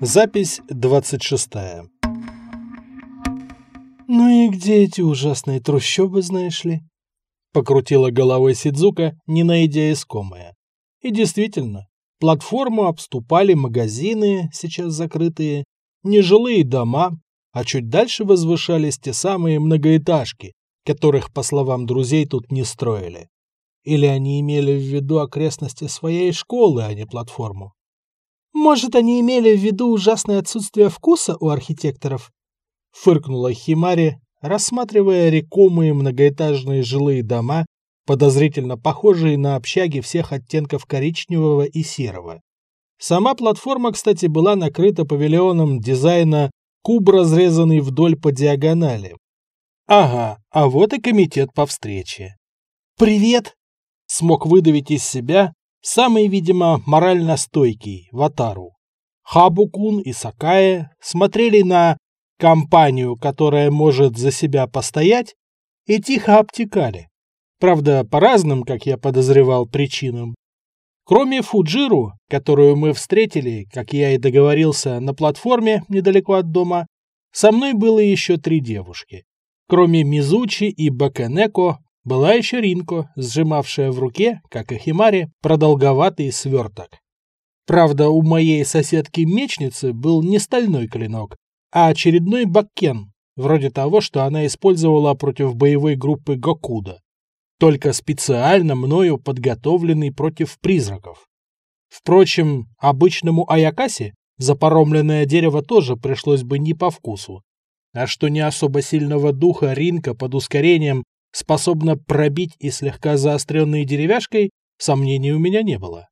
Запись 26. «Ну и где эти ужасные трущобы, знаешь ли?» Покрутила головой Сидзука, не найдя искомое. И действительно, платформу обступали магазины, сейчас закрытые, нежилые дома, а чуть дальше возвышались те самые многоэтажки, которых, по словам друзей, тут не строили. Или они имели в виду окрестности своей школы, а не платформу? Может, они имели в виду ужасное отсутствие вкуса у архитекторов? Фыркнула Химари, рассматривая рекомые многоэтажные жилые дома, подозрительно похожие на общаги всех оттенков коричневого и серого. Сама платформа, кстати, была накрыта павильоном дизайна куб, разрезанный вдоль по диагонали. Ага, а вот и комитет по встрече. «Привет!» Смог выдавить из себя самый, видимо, морально стойкий, Ватару. Хабукун и Сакая смотрели на компанию, которая может за себя постоять, и тихо обтекали. Правда, по разным, как я подозревал, причинам. Кроме Фуджиру, которую мы встретили, как я и договорился, на платформе недалеко от дома, со мной было еще три девушки. Кроме Мизучи и Баканеко, была еще Ринко, сжимавшая в руке, как и Химари, продолговатый сверток. Правда, у моей соседки-мечницы был не стальной клинок, а очередной баккен, вроде того, что она использовала против боевой группы Гокуда. Только специально мною подготовленный против призраков. Впрочем, обычному Аякасе запоромленное дерево тоже пришлось бы не по вкусу. А что не особо сильного духа Ринка под ускорением способна пробить и слегка заостренной деревяшкой, сомнений у меня не было.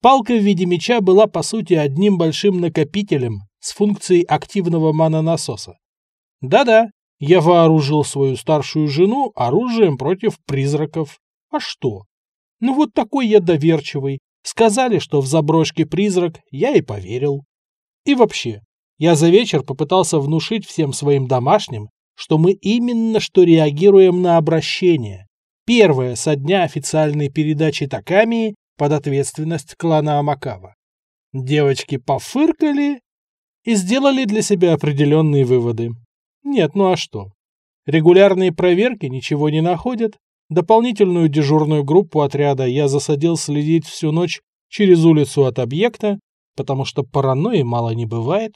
Палка в виде меча была, по сути, одним большим накопителем с функцией активного манонасоса. Да-да, я вооружил свою старшую жену оружием против призраков. А что? Ну вот такой я доверчивый. Сказали, что в заброшке призрак, я и поверил. И вообще, я за вечер попытался внушить всем своим домашним, что мы именно что реагируем на обращение. Первое со дня официальной передачи Такамии под ответственность клана Амакава. Девочки пофыркали и сделали для себя определенные выводы. Нет, ну а что? Регулярные проверки ничего не находят. Дополнительную дежурную группу отряда я засадил следить всю ночь через улицу от объекта, потому что паранойи мало не бывает.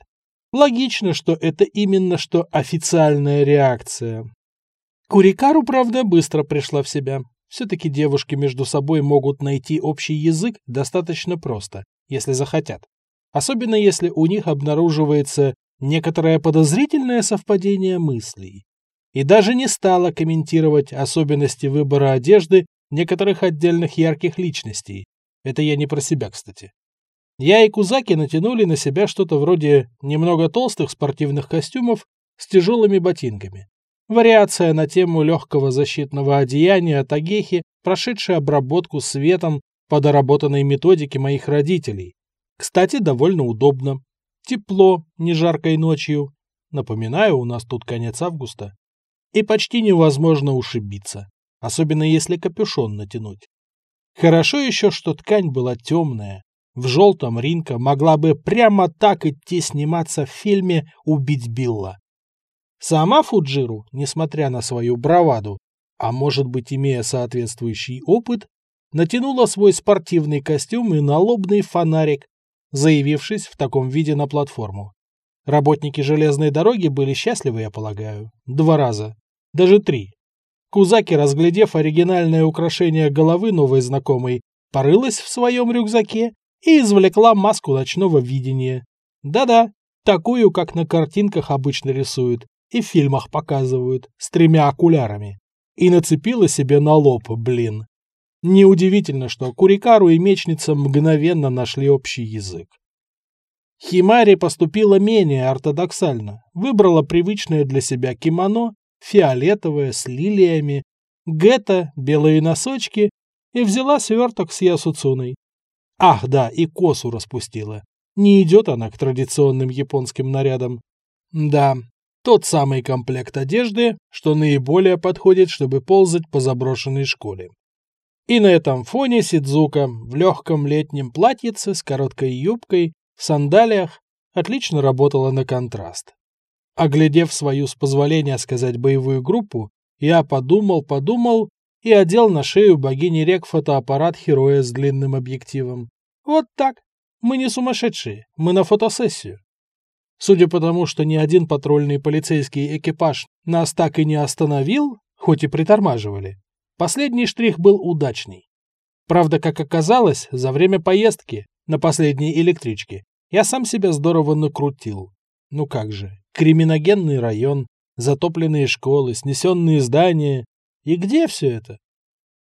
Логично, что это именно что официальная реакция. Курикару, правда, быстро пришла в себя. Все-таки девушки между собой могут найти общий язык достаточно просто, если захотят. Особенно если у них обнаруживается некоторое подозрительное совпадение мыслей. И даже не стала комментировать особенности выбора одежды некоторых отдельных ярких личностей. Это я не про себя, кстати. Я и Кузаки натянули на себя что-то вроде немного толстых спортивных костюмов с тяжелыми ботинками. Вариация на тему легкого защитного одеяния от Агехи, прошедшая обработку светом по доработанной методике моих родителей. Кстати, довольно удобно. Тепло, не жаркой ночью. Напоминаю, у нас тут конец августа. И почти невозможно ушибиться, особенно если капюшон натянуть. Хорошо еще, что ткань была темная, в желтом Ринка могла бы прямо так идти сниматься в фильме «Убить Билла». Сама Фуджиру, несмотря на свою браваду, а может быть имея соответствующий опыт, натянула свой спортивный костюм и налобный фонарик, заявившись в таком виде на платформу. Работники железной дороги были счастливы, я полагаю, два раза, даже три. Кузаки, разглядев оригинальное украшение головы новой знакомой, порылась в своем рюкзаке и извлекла маску ночного видения. Да-да, такую, как на картинках обычно рисуют и в фильмах показывают, с тремя окулярами. И нацепила себе на лоб, блин. Неудивительно, что Курикару и Мечница мгновенно нашли общий язык. Химари поступила менее ортодоксально, выбрала привычное для себя кимоно, фиолетовое, с лилиями, гетто, белые носочки и взяла сверток с Ясуцуной. Ах, да, и косу распустила. Не идет она к традиционным японским нарядам. Да, тот самый комплект одежды, что наиболее подходит, чтобы ползать по заброшенной школе. И на этом фоне Сидзука в легком летнем платьице с короткой юбкой, в сандалиях, отлично работала на контраст. Оглядев свою, с позволения сказать, боевую группу, я подумал, подумал и одел на шею богини рек фотоаппарат Хероя с длинным объективом. Вот так. Мы не сумасшедшие, мы на фотосессию. Судя по тому, что ни один патрульный полицейский экипаж нас так и не остановил, хоть и притормаживали, последний штрих был удачный. Правда, как оказалось, за время поездки на последней электричке я сам себя здорово накрутил. Ну как же, криминогенный район, затопленные школы, снесенные здания. И где все это?